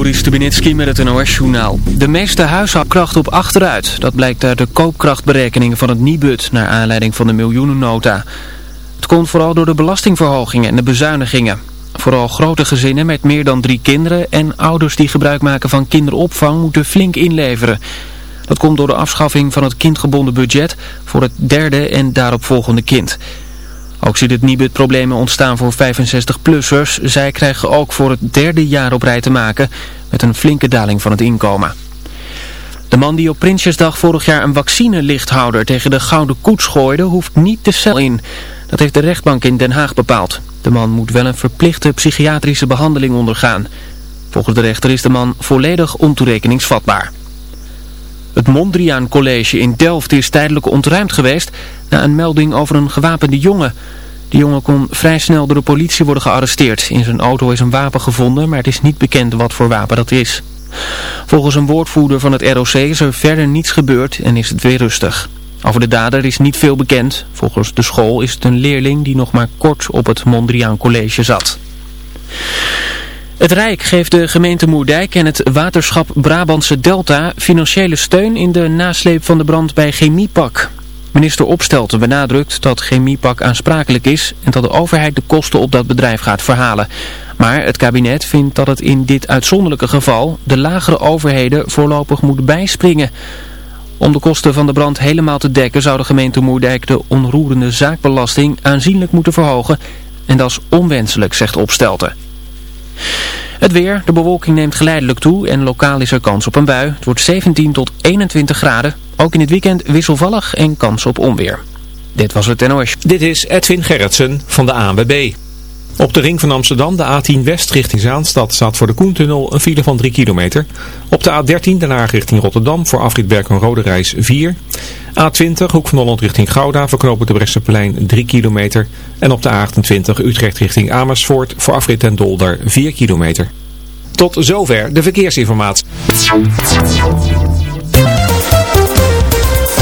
Met het NOS-journaal. De meeste huishoudkracht op achteruit. Dat blijkt uit de koopkrachtberekeningen van het Nibud... naar aanleiding van de miljoenennota. Het komt vooral door de belastingverhogingen en de bezuinigingen. Vooral grote gezinnen met meer dan drie kinderen... en ouders die gebruik maken van kinderopvang moeten flink inleveren. Dat komt door de afschaffing van het kindgebonden budget... voor het derde en daaropvolgende kind... Ook ziet het Nibud problemen ontstaan voor 65-plussers. Zij krijgen ook voor het derde jaar op rij te maken met een flinke daling van het inkomen. De man die op Prinsjesdag vorig jaar een vaccinelichthouder tegen de gouden koets gooide, hoeft niet de cel in. Dat heeft de rechtbank in Den Haag bepaald. De man moet wel een verplichte psychiatrische behandeling ondergaan. Volgens de rechter is de man volledig ontoerekeningsvatbaar. Het Mondriaan College in Delft is tijdelijk ontruimd geweest na een melding over een gewapende jongen. De jongen kon vrij snel door de politie worden gearresteerd. In zijn auto is een wapen gevonden, maar het is niet bekend wat voor wapen dat is. Volgens een woordvoerder van het ROC is er verder niets gebeurd en is het weer rustig. Over de dader is niet veel bekend. Volgens de school is het een leerling die nog maar kort op het Mondriaan College zat. Het Rijk geeft de gemeente Moerdijk en het waterschap Brabantse Delta financiële steun in de nasleep van de brand bij Chemiepak. Minister Opstelten benadrukt dat Chemiepak aansprakelijk is en dat de overheid de kosten op dat bedrijf gaat verhalen. Maar het kabinet vindt dat het in dit uitzonderlijke geval de lagere overheden voorlopig moet bijspringen. Om de kosten van de brand helemaal te dekken zou de gemeente Moerdijk de onroerende zaakbelasting aanzienlijk moeten verhogen. En dat is onwenselijk, zegt Opstelten. Het weer, de bewolking neemt geleidelijk toe en lokaal is er kans op een bui. Het wordt 17 tot 21 graden. Ook in het weekend wisselvallig en kans op onweer. Dit was het NOS. Dit is Edwin Gerritsen van de ANWB. Op de ring van Amsterdam, de A10 West richting Zaanstad, staat voor de Koentunnel een file van 3 kilometer. Op de A13 daarna richting Rotterdam voor afritberg een rode reis 4. A20 Hoek van Holland richting Gouda verknopen de Bresseplein 3 kilometer. En op de A28 Utrecht richting Amersfoort voor afrit en Dolder 4 kilometer. Tot zover de verkeersinformatie.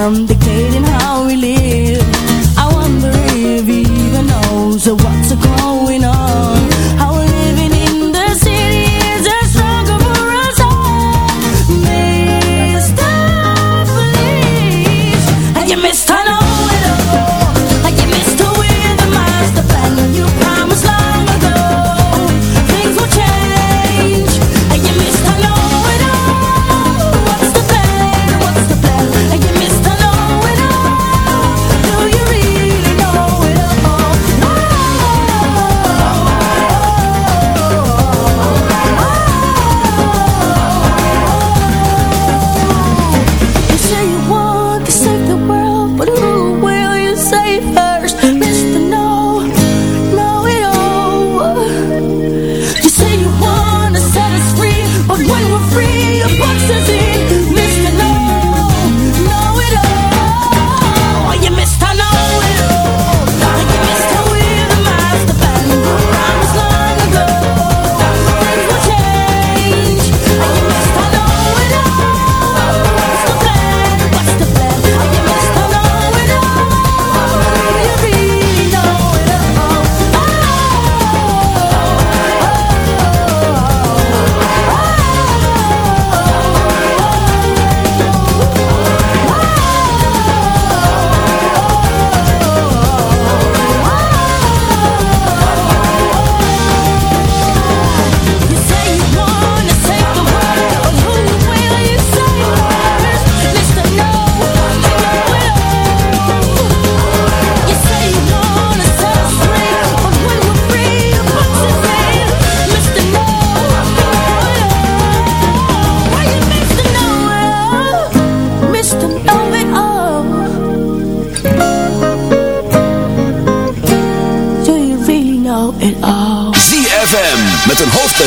I'm dictating how we live. I wonder if he even knows what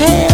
head.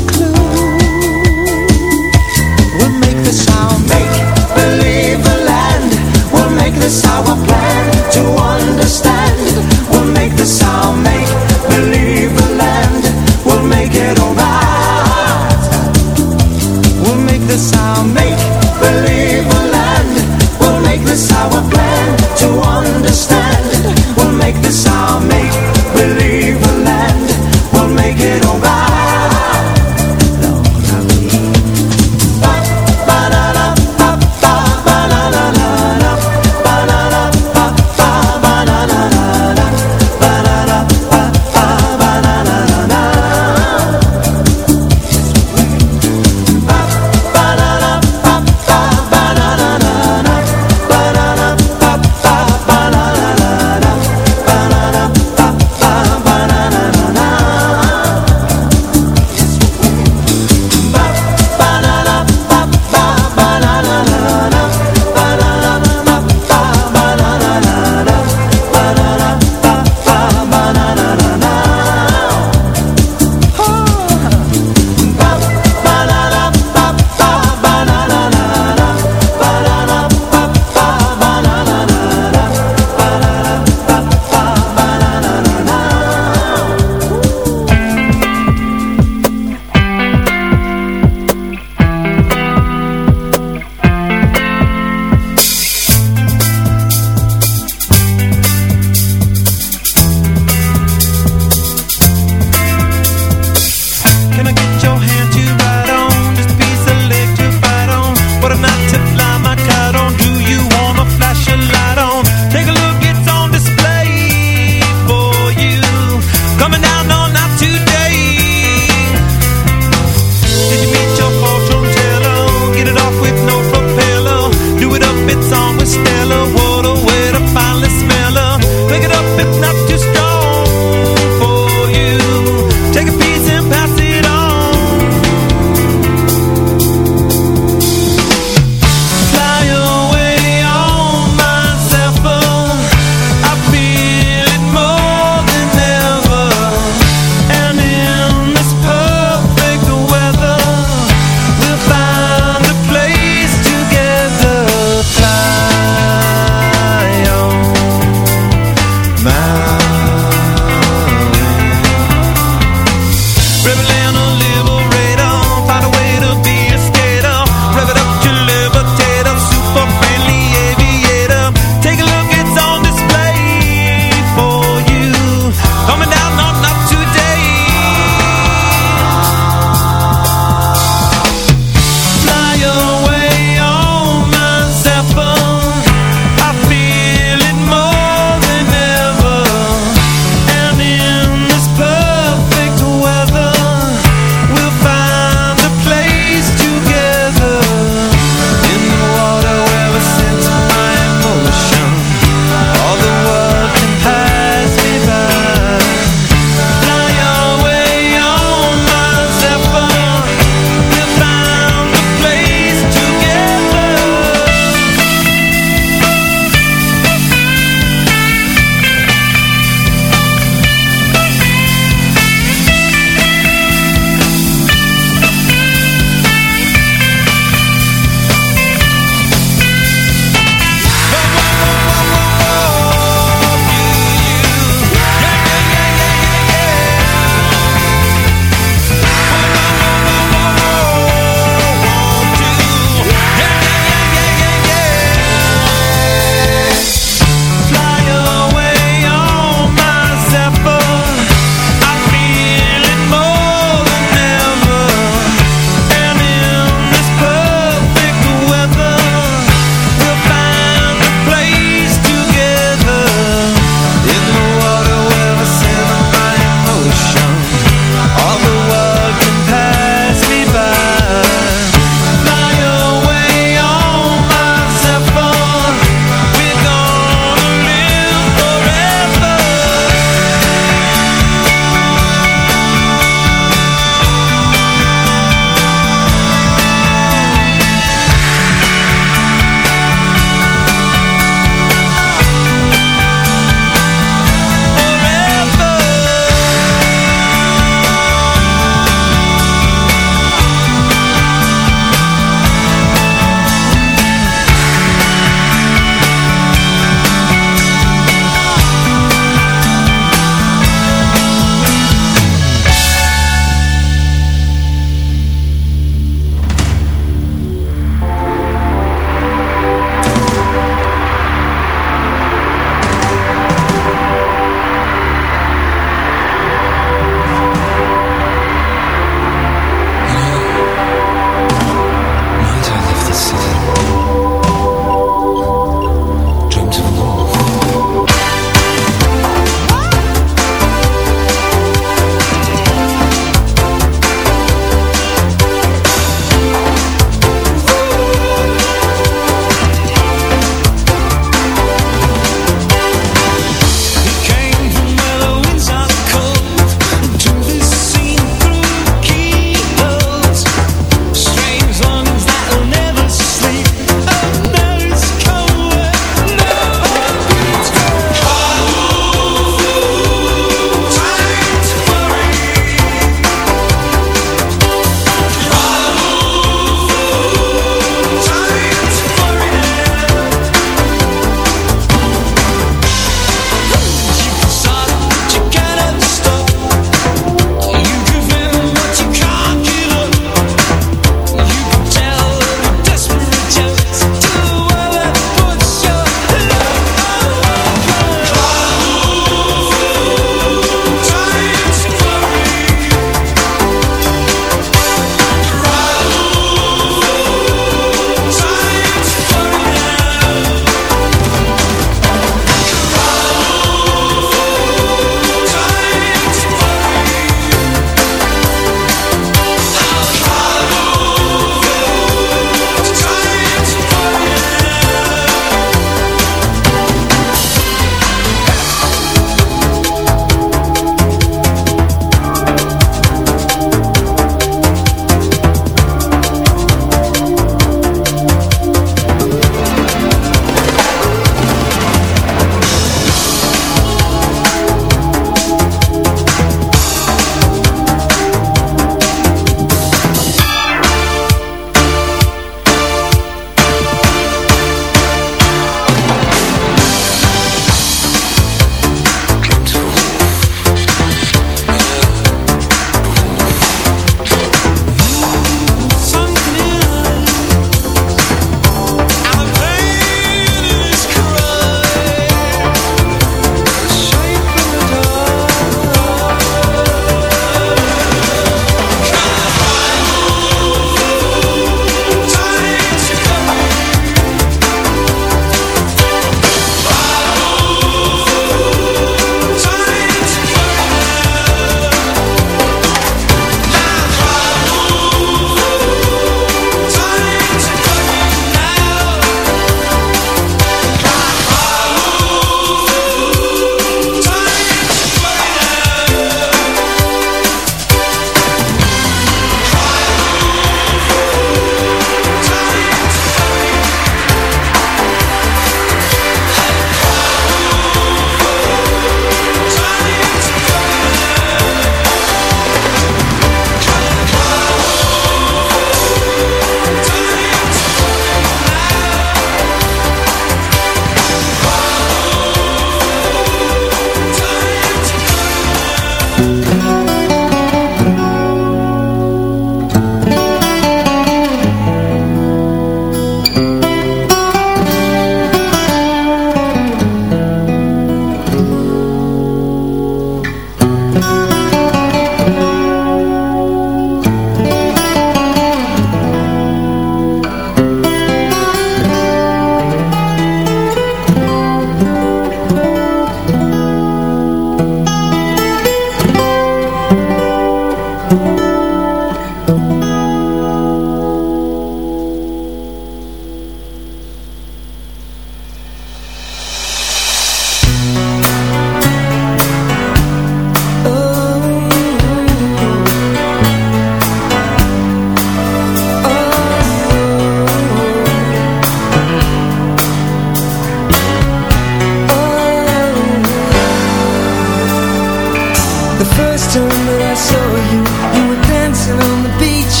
The first time that I saw you You were dancing on the beach.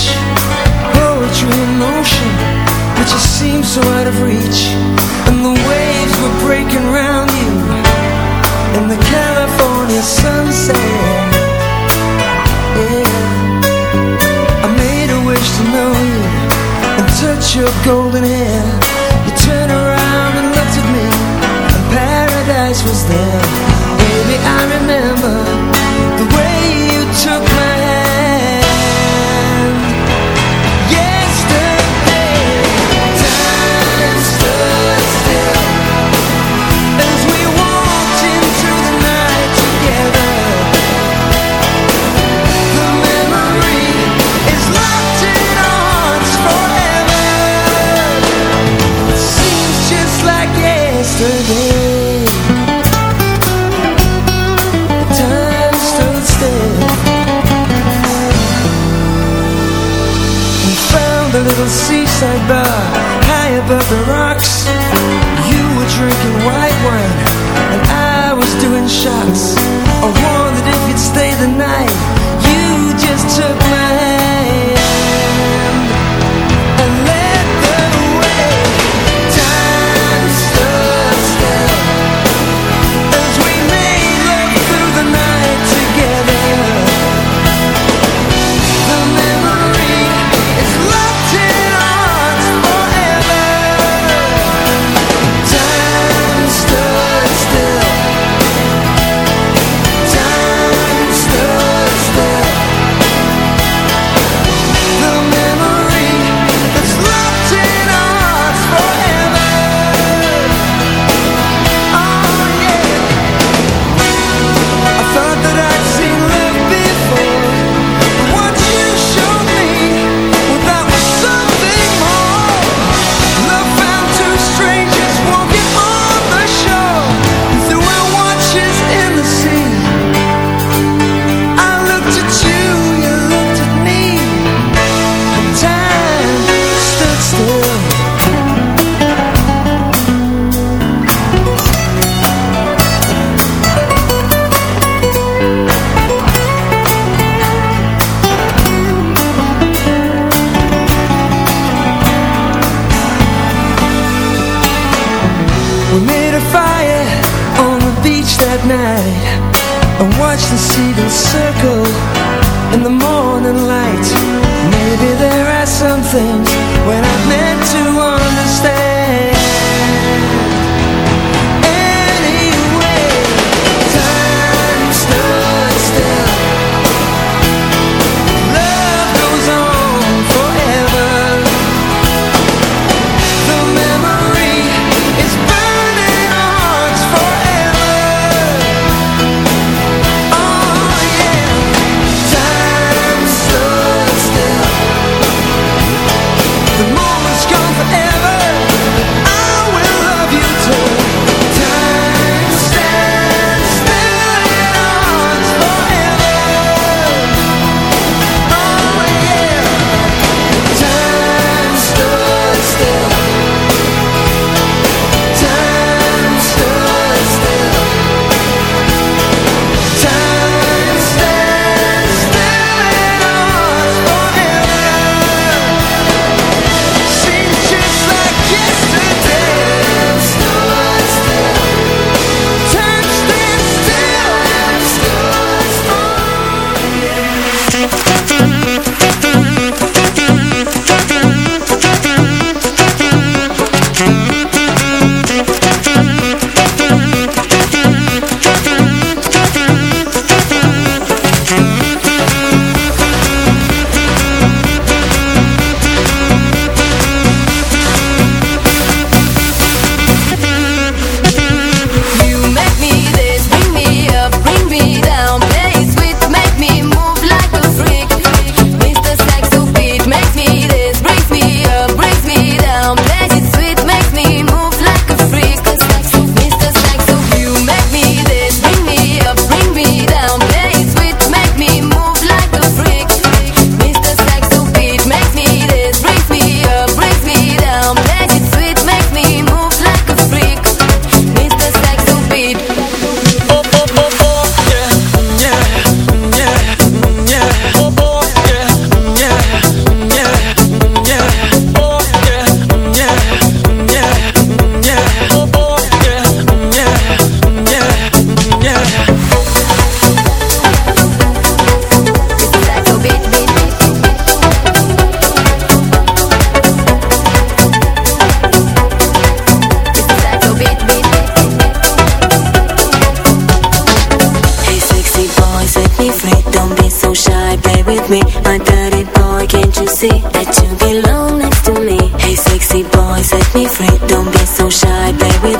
Poetry in motion But you seemed so out of reach. And the waves were breaking round you In the California sunset Yeah. I made a wish to know you And touch your golden hair. above the rocks. You were drinking white wine.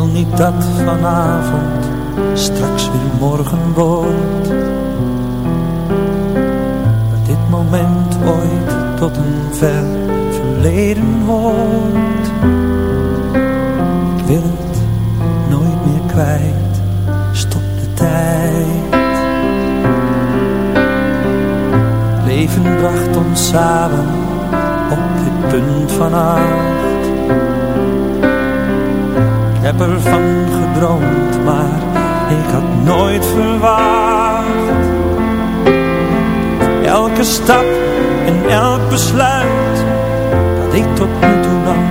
wil niet dat vanavond straks weer morgen wordt. Dat dit moment ooit tot een ver verleden wordt. Ik wil het nooit meer kwijt, stop de tijd. Leven bracht ons samen op dit punt van acht. Ik heb ervan gedroomd, maar ik had nooit verwacht. Elke stap en elk besluit dat ik tot nu toe nam,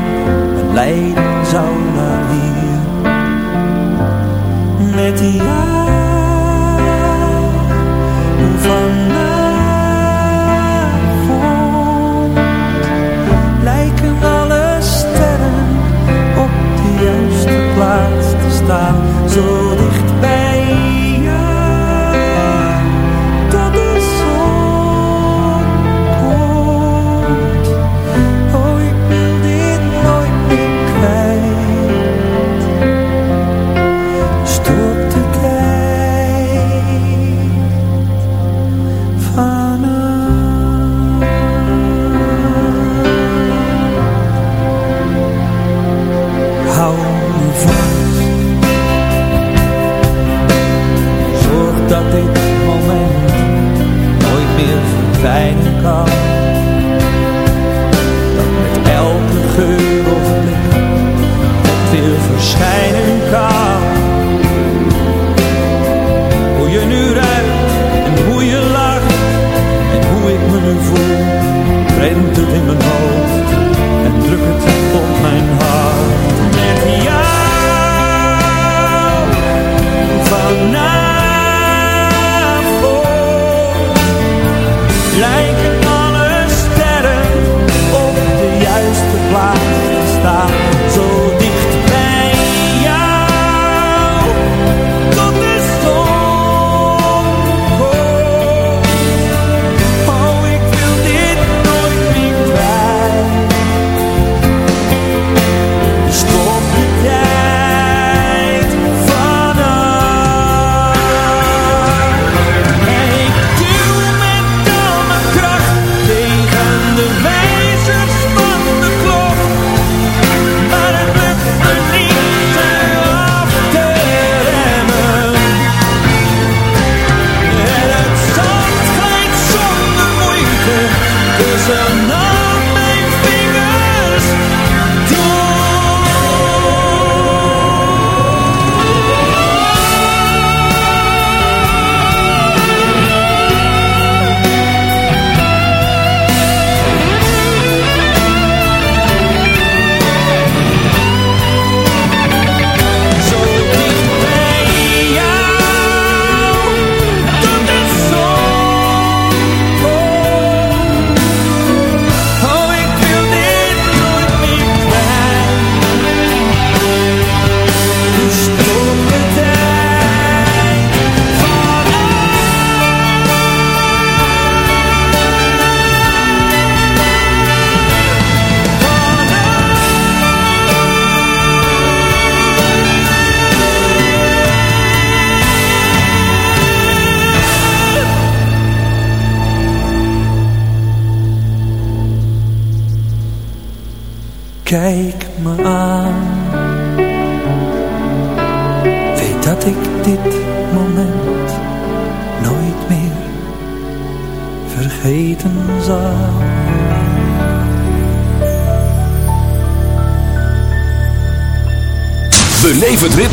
mijn leiden zou naar hier. Met die jou van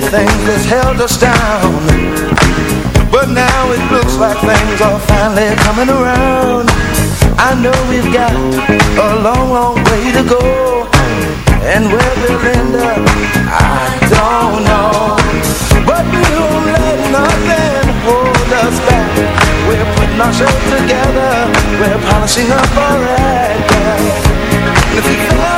Many things that's held us down. But now it looks like things are finally coming around. I know we've got a long, long way to go. And where we'll end up, I don't know. But we won't let nothing hold us back. We're putting our show together. We're polishing up our act If you've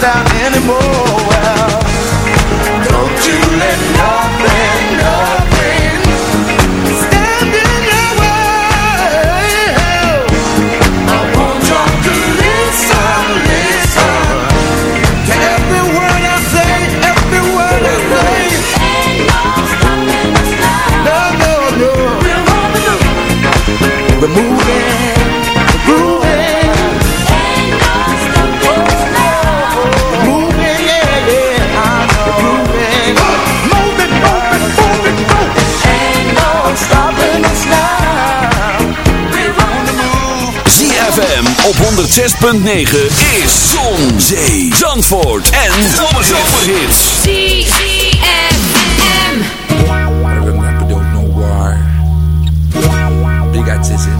down anymore. Don't you let nothing, nothing 106.9 is Zon, Zee, Zandvoort en Zomerhits. ZFM. I remember, don't know why. Big artisan.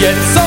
jetzt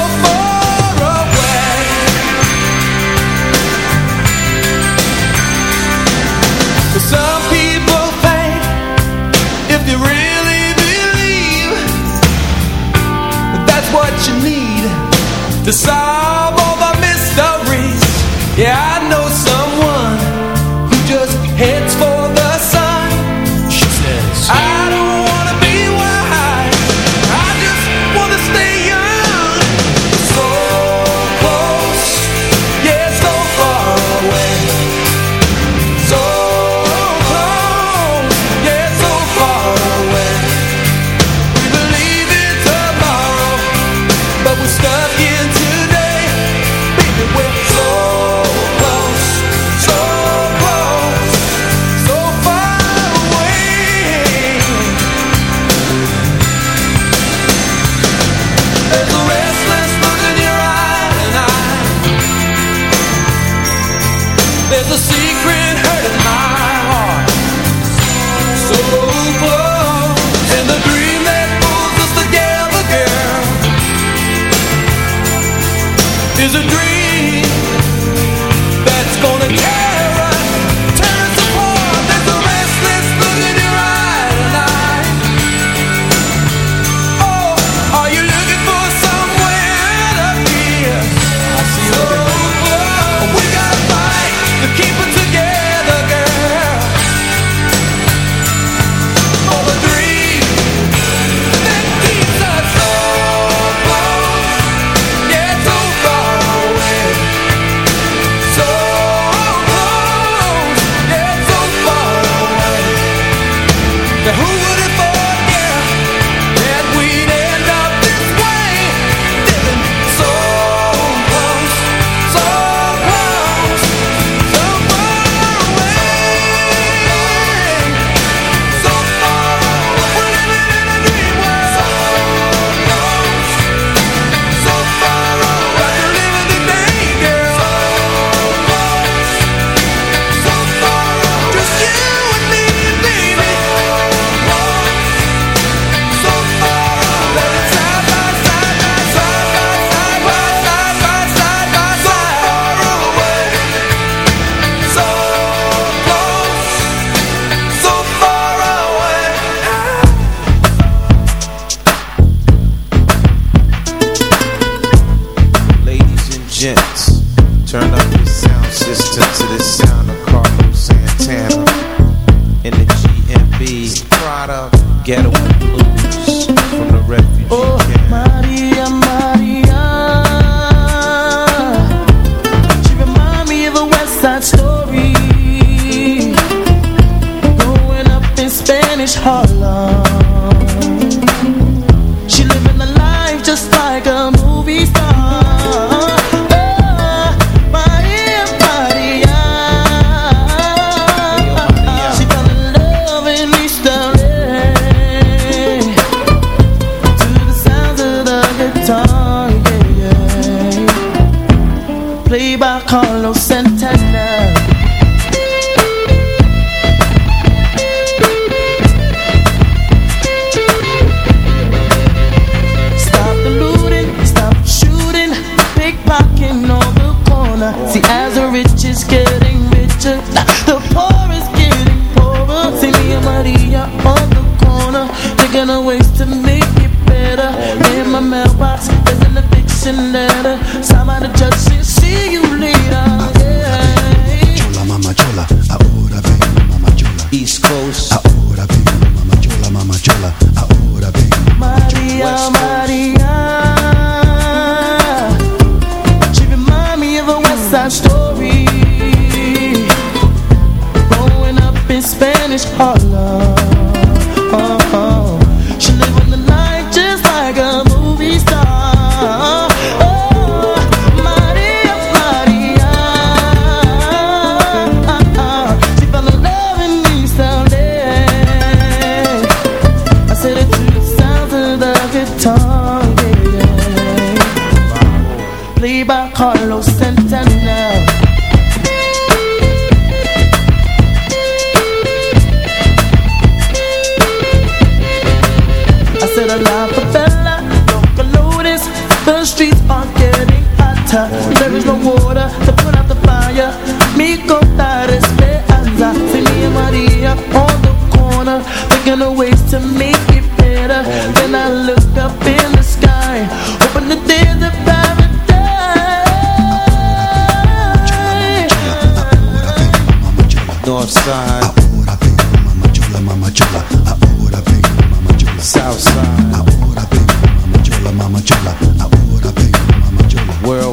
World